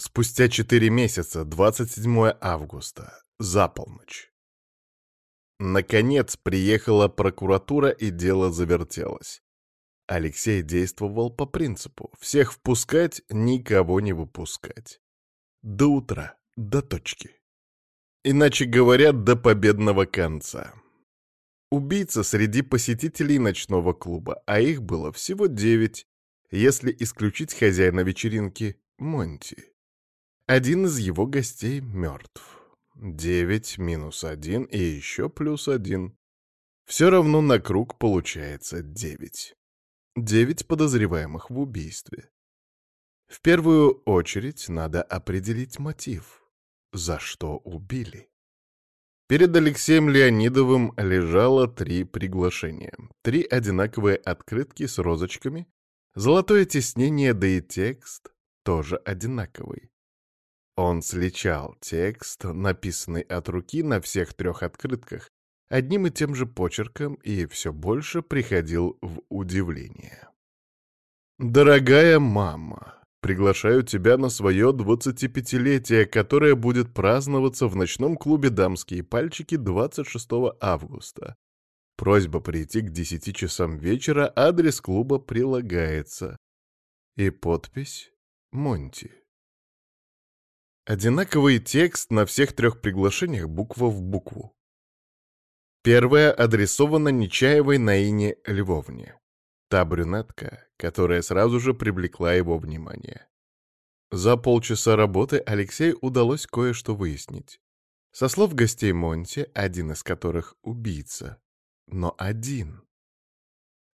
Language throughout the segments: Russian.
Спустя четыре месяца, 27 августа, за полночь. Наконец приехала прокуратура, и дело завертелось. Алексей действовал по принципу «всех впускать, никого не выпускать». До утра, до точки. Иначе говоря, до победного конца. Убийца среди посетителей ночного клуба, а их было всего девять, если исключить хозяина вечеринки Монти. Один из его гостей мертв. Девять минус один и еще плюс один. Все равно на круг получается девять. Девять подозреваемых в убийстве. В первую очередь надо определить мотив. За что убили? Перед Алексеем Леонидовым лежало три приглашения. Три одинаковые открытки с розочками, золотое тиснение, да и текст тоже одинаковый. Он сличал текст, написанный от руки на всех трех открытках, одним и тем же почерком и все больше приходил в удивление. «Дорогая мама, приглашаю тебя на свое 25-летие, которое будет праздноваться в ночном клубе «Дамские пальчики» 26 августа. Просьба прийти к 10 часам вечера, адрес клуба прилагается. И подпись «Монти». Одинаковый текст на всех трех приглашениях буква в букву. Первая адресована Нечаевой Наине Львовне. Та брюнетка, которая сразу же привлекла его внимание. За полчаса работы Алексею удалось кое-что выяснить. Со слов гостей Монти, один из которых убийца. Но один.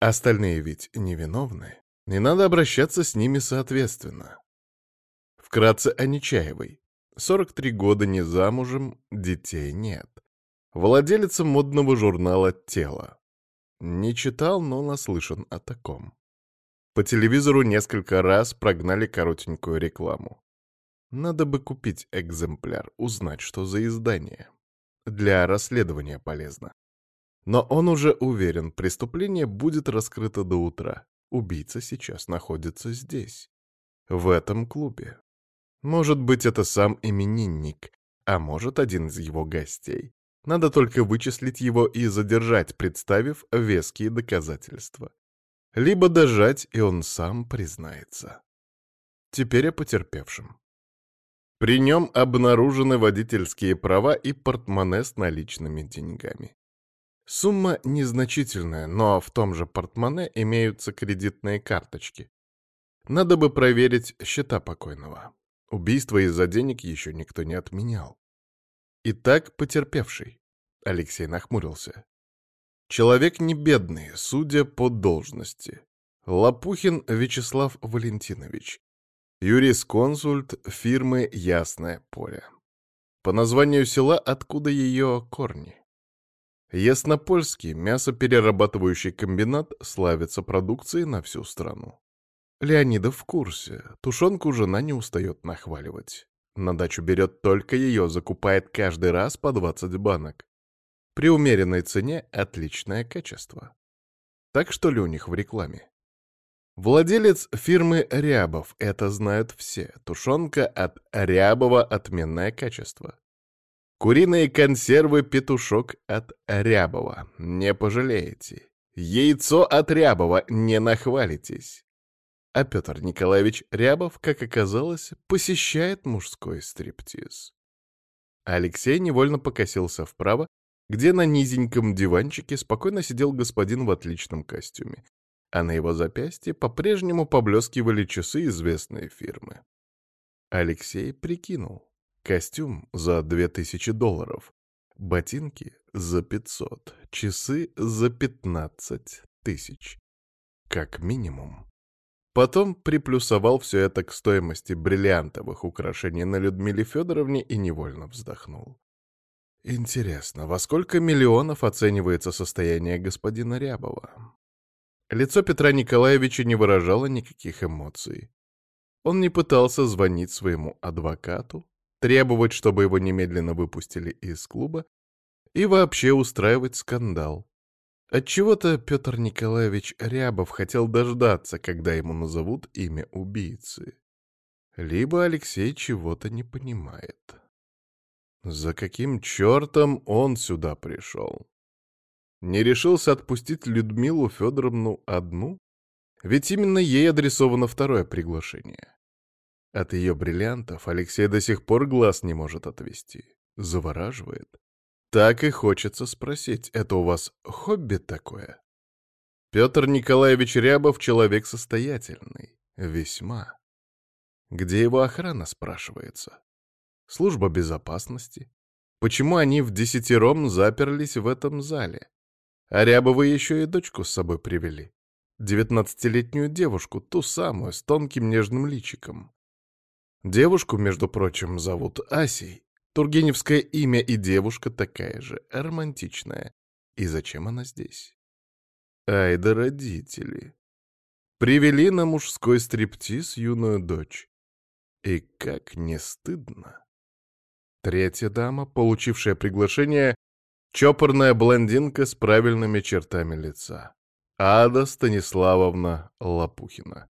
Остальные ведь невиновны, и надо обращаться с ними соответственно. Вкратце о Нечаевой. 43 года не замужем, детей нет. Владелица модного журнала «Тело». Не читал, но наслышан о таком. По телевизору несколько раз прогнали коротенькую рекламу. Надо бы купить экземпляр, узнать, что за издание. Для расследования полезно. Но он уже уверен, преступление будет раскрыто до утра. Убийца сейчас находится здесь, в этом клубе. Может быть, это сам именинник, а может, один из его гостей. Надо только вычислить его и задержать, представив веские доказательства. Либо дожать, и он сам признается. Теперь о потерпевшем. При нем обнаружены водительские права и портмоне с наличными деньгами. Сумма незначительная, но в том же портмоне имеются кредитные карточки. Надо бы проверить счета покойного. Убийство из-за денег еще никто не отменял. Итак, потерпевший. Алексей нахмурился. Человек не бедный, судя по должности. Лопухин Вячеслав Валентинович. Юрисконсульт фирмы «Ясное поле». По названию села, откуда ее корни. Яснопольский мясоперерабатывающий комбинат славится продукцией на всю страну. Леонидов в курсе. Тушенку жена не устает нахваливать. На дачу берет только ее, закупает каждый раз по 20 банок. При умеренной цене отличное качество. Так что ли у них в рекламе? Владелец фирмы Рябов, это знают все. Тушенка от Рябова отменное качество. Куриные консервы «Петушок» от Рябова. Не пожалеете. Яйцо от Рябова. Не нахвалитесь. А Петр Николаевич Рябов, как оказалось, посещает мужской стриптиз. Алексей невольно покосился вправо, где на низеньком диванчике спокойно сидел господин в отличном костюме, а на его запястье по-прежнему поблескивали часы известной фирмы. Алексей прикинул. Костюм за 2000 долларов, ботинки за 500, часы за 15 тысяч. Как минимум. Потом приплюсовал все это к стоимости бриллиантовых украшений на Людмиле Федоровне и невольно вздохнул. Интересно, во сколько миллионов оценивается состояние господина Рябова? Лицо Петра Николаевича не выражало никаких эмоций. Он не пытался звонить своему адвокату, требовать, чтобы его немедленно выпустили из клуба, и вообще устраивать скандал. Отчего-то Петр Николаевич Рябов хотел дождаться, когда ему назовут имя убийцы. либо Алексей чего-то не понимает. За каким чертом он сюда пришел? Не решился отпустить Людмилу Федоровну одну? Ведь именно ей адресовано второе приглашение. От ее бриллиантов Алексей до сих пор глаз не может отвести. Завораживает. Так и хочется спросить, это у вас хобби такое? Петр Николаевич Рябов человек состоятельный. Весьма. Где его охрана, спрашивается? Служба безопасности? Почему они в десятером заперлись в этом зале? А Рябовы еще и дочку с собой привели. Девятнадцатилетнюю девушку, ту самую, с тонким нежным личиком. Девушку, между прочим, зовут Асей. Тургеневское имя и девушка такая же, романтичная. И зачем она здесь? Ай да родители. Привели на мужской стриптиз юную дочь. И как не стыдно. Третья дама, получившая приглашение, чопорная блондинка с правильными чертами лица. Ада Станиславовна Лопухина.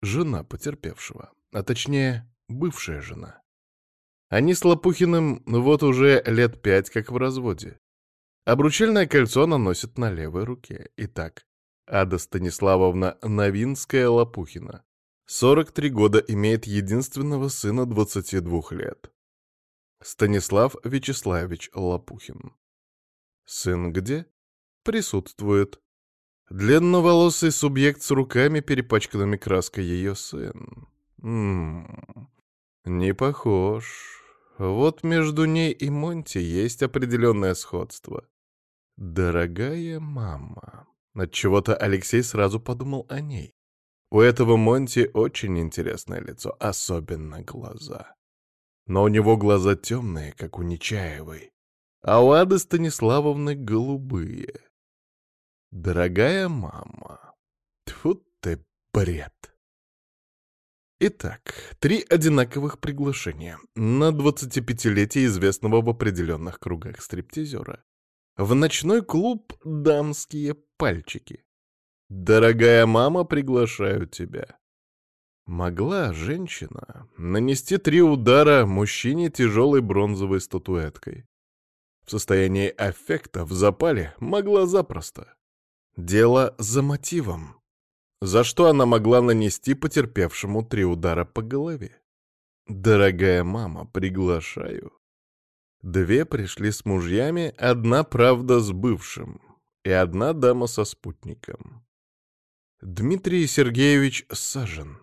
Жена потерпевшего, а точнее, бывшая жена. Они с Лопухиным вот уже лет пять как в разводе. Обручальное кольцо она носит на левой руке. Итак, Ада Станиславовна Новинская-Лопухина. 43 года имеет единственного сына 22 лет. Станислав Вячеславович Лопухин. Сын где? Присутствует. Длинноволосый субъект с руками, перепачканными краской ее сын. Ммм, не похож. Вот между ней и Монти есть определенное сходство. Дорогая мама. Отчего-то Алексей сразу подумал о ней. У этого Монти очень интересное лицо, особенно глаза. Но у него глаза темные, как у Нечаевой, а у Ады Станиславовны голубые. Дорогая мама, тьфу ты бред. Итак, три одинаковых приглашения на 25-летие известного в определенных кругах стриптизера. В ночной клуб «Дамские пальчики». «Дорогая мама, приглашаю тебя». Могла женщина нанести три удара мужчине тяжелой бронзовой статуэткой. В состоянии аффекта, в запале, могла запросто. Дело за мотивом. За что она могла нанести потерпевшему три удара по голове? «Дорогая мама, приглашаю». Две пришли с мужьями, одна, правда, с бывшим, и одна дама со спутником. Дмитрий Сергеевич Сажен.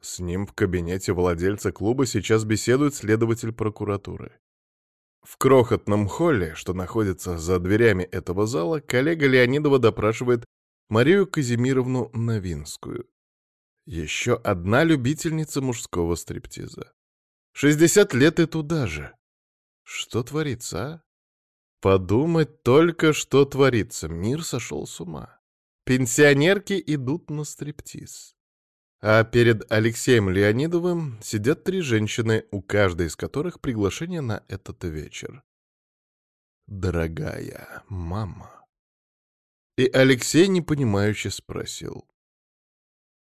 С ним в кабинете владельца клуба сейчас беседует следователь прокуратуры. В крохотном холле, что находится за дверями этого зала, коллега Леонидова допрашивает Марию Казимировну Новинскую. Еще одна любительница мужского стриптиза. 60 лет и туда же. Что творится, а? Подумать только, что творится. Мир сошел с ума. Пенсионерки идут на стриптиз. А перед Алексеем Леонидовым сидят три женщины, у каждой из которых приглашение на этот вечер. Дорогая мама. И Алексей непонимающе спросил.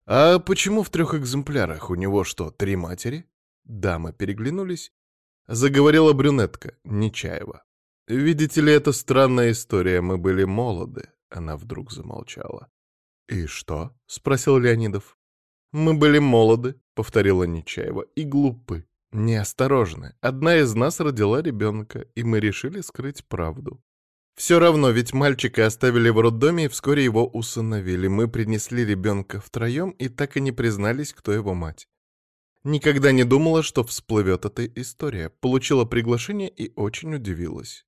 «А почему в трех экземплярах? У него что, три матери?» Дамы переглянулись. Заговорила брюнетка, Нечаева. «Видите ли, это странная история. Мы были молоды». Она вдруг замолчала. «И что?» — спросил Леонидов. «Мы были молоды», — повторила Нечаева, — «и глупы, неосторожны. Одна из нас родила ребенка, и мы решили скрыть правду. Все равно, ведь мальчика оставили в роддоме и вскоре его усыновили. Мы принесли ребенка втроем и так и не признались, кто его мать. Никогда не думала, что всплывет эта история. Получила приглашение и очень удивилась.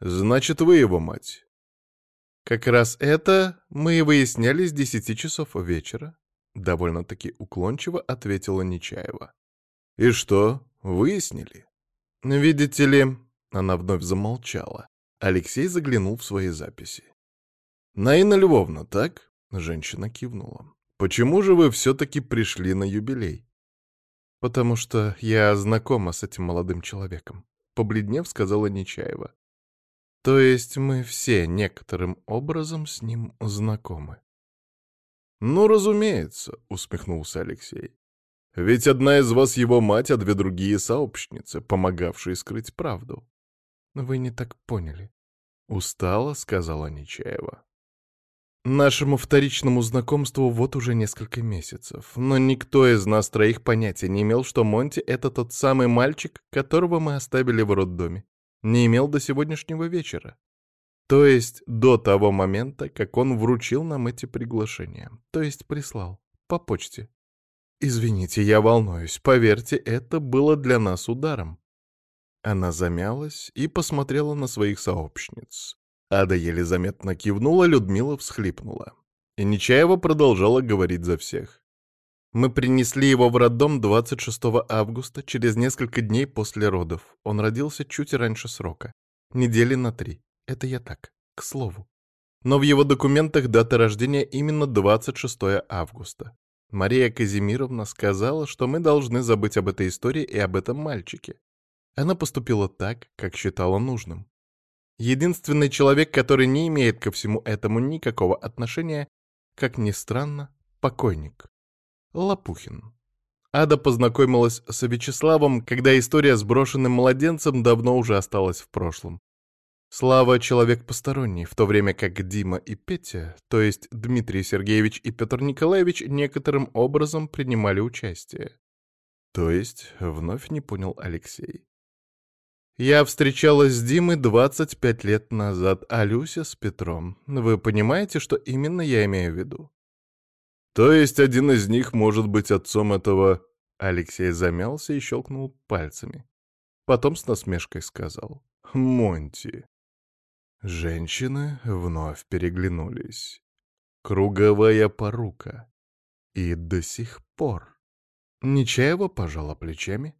«Значит, вы его мать?» «Как раз это мы и выясняли с десяти часов вечера», Довольно-таки уклончиво ответила Нечаева. «И что, выяснили?» «Видите ли...» Она вновь замолчала. Алексей заглянул в свои записи. «Наина Львовна, так?» Женщина кивнула. «Почему же вы все-таки пришли на юбилей?» «Потому что я знакома с этим молодым человеком», — побледнев сказала Нечаева. «То есть мы все некоторым образом с ним знакомы». «Ну, разумеется», — усмехнулся Алексей. Ведь одна из вас его мать, а две другие — сообщницы, помогавшие скрыть правду. Вы не так поняли. Устала, сказала Нечаева. Нашему вторичному знакомству вот уже несколько месяцев, но никто из нас троих понятия не имел, что Монти — это тот самый мальчик, которого мы оставили в роддоме. Не имел до сегодняшнего вечера. То есть до того момента, как он вручил нам эти приглашения. То есть прислал. По почте. Извините, я волнуюсь. Поверьте, это было для нас ударом. Она замялась и посмотрела на своих сообщниц. Ада еле заметно кивнула, Людмила всхлипнула. И Нечаева продолжала говорить за всех. Мы принесли его в роддом 26 августа, через несколько дней после родов. Он родился чуть раньше срока. Недели на три. Это я так, к слову. Но в его документах дата рождения именно 26 августа. Мария Казимировна сказала, что мы должны забыть об этой истории и об этом мальчике. Она поступила так, как считала нужным. Единственный человек, который не имеет ко всему этому никакого отношения, как ни странно, покойник. Лопухин. Ада познакомилась с Вячеславом, когда история с брошенным младенцем давно уже осталась в прошлом. Слава — человек посторонний, в то время как Дима и Петя, то есть Дмитрий Сергеевич и Петр Николаевич, некоторым образом принимали участие. То есть, вновь не понял Алексей. Я встречалась с Димой 25 лет назад, а Люся с Петром. Вы понимаете, что именно я имею в виду? То есть один из них может быть отцом этого... Алексей замялся и щелкнул пальцами. Потом с насмешкой сказал. «Монти». Женщины вновь переглянулись. Круговая порука. И до сих пор. Нечаева пожала плечами.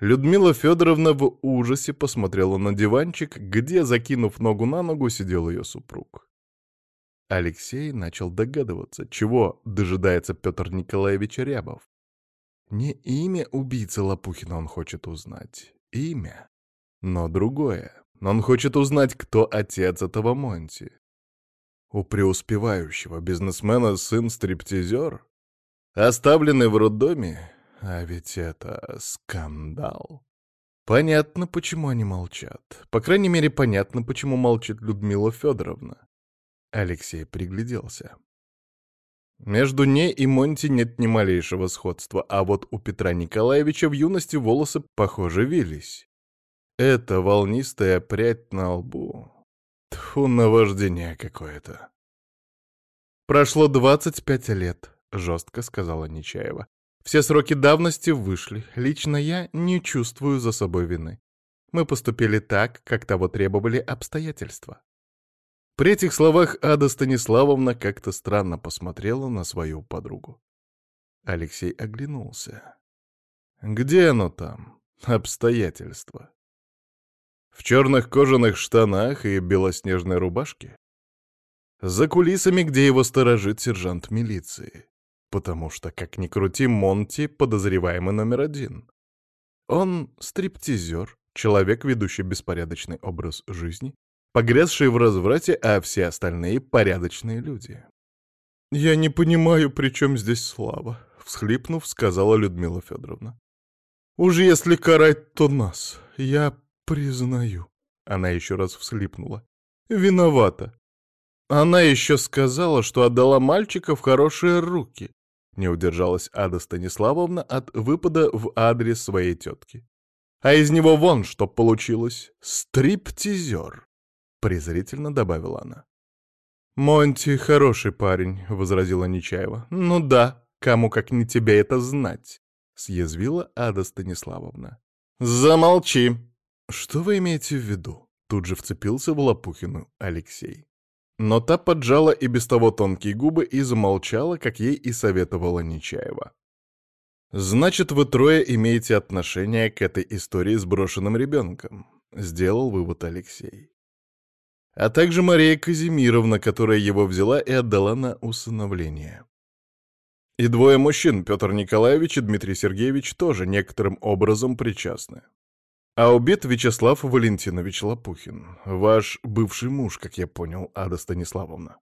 Людмила Федоровна в ужасе посмотрела на диванчик, где, закинув ногу на ногу, сидел ее супруг. Алексей начал догадываться, чего дожидается Петр Николаевич Рябов. Не имя убийцы Лопухина он хочет узнать. Имя. Но другое. Он хочет узнать, кто отец этого Монти. У преуспевающего бизнесмена сын стриптизер? Оставленный в роддоме? А ведь это скандал. Понятно, почему они молчат. По крайней мере, понятно, почему молчит Людмила Федоровна. Алексей пригляделся. Между ней и Монти нет ни малейшего сходства, а вот у Петра Николаевича в юности волосы, похоже, вились. Это волнистая прядь на лбу. Тьфу, наваждение какое-то. «Прошло 25 лет», — жестко сказала Нечаева. «Все сроки давности вышли. Лично я не чувствую за собой вины. Мы поступили так, как того требовали обстоятельства». При этих словах Ада Станиславовна как-то странно посмотрела на свою подругу. Алексей оглянулся. «Где оно там? Обстоятельства?» В черных кожаных штанах и белоснежной рубашке? За кулисами, где его сторожит сержант милиции. Потому что, как ни крути, Монти — подозреваемый номер один. Он стриптизер, человек, ведущий беспорядочный образ жизни, погрязший в разврате, а все остальные — порядочные люди. «Я не понимаю, при чем здесь слава», — всхлипнув, сказала Людмила Федоровна. «Уж если карать, то нас. Я «Признаю». Она еще раз всхлипнула. «Виновата». Она еще сказала, что отдала мальчика в хорошие руки. Не удержалась Ада Станиславовна от выпада в адрес своей тетки. А из него вон что получилось. Стриптизер. Презрительно добавила она. «Монти хороший парень», — возразила Нечаева. «Ну да, кому как не тебе это знать», — съязвила Ада Станиславовна. «Замолчи», «Что вы имеете в виду?» Тут же вцепился в Лопухину Алексей. Но та поджала и без того тонкие губы и замолчала, как ей и советовала Нечаева. «Значит, вы трое имеете отношение к этой истории с брошенным ребенком», — сделал вывод Алексей. А также Мария Казимировна, которая его взяла и отдала на усыновление. И двое мужчин, Петр Николаевич и Дмитрий Сергеевич, тоже некоторым образом причастны. А убит Вячеслав Валентинович Лопухин, ваш бывший муж, как я понял, Ада Станиславовна.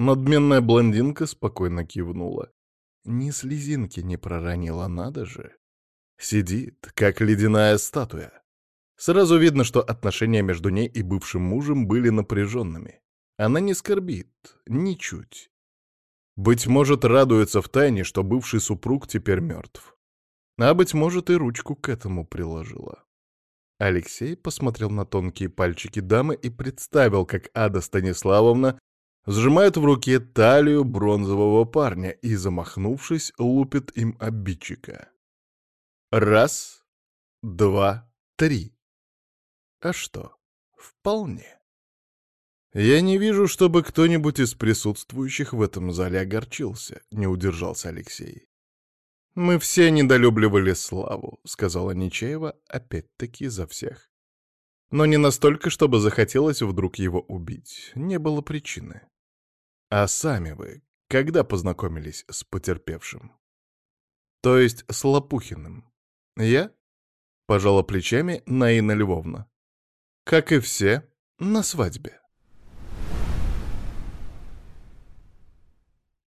Надменная блондинка спокойно кивнула. ни слезинки не проронила, надо же. Сидит, как ледяная статуя. Сразу видно, что отношения между ней и бывшим мужем были напряженными. Она не скорбит, ничуть. Быть может, радуется в тайне, что бывший супруг теперь мертв. А, быть может, и ручку к этому приложила. Алексей посмотрел на тонкие пальчики дамы и представил, как Ада Станиславовна сжимает в руке талию бронзового парня и, замахнувшись, лупит им обидчика. Раз, два, три. А что? Вполне. Я не вижу, чтобы кто-нибудь из присутствующих в этом зале огорчился, не удержался Алексей. Мы все недолюбливали Славу, сказала Нечаева, опять-таки за всех. Но не настолько, чтобы захотелось вдруг его убить. Не было причины. А сами вы когда познакомились с потерпевшим? То есть с Лопухиным? Я? Пожала плечами Наина Львовна. Как и все, на свадьбе.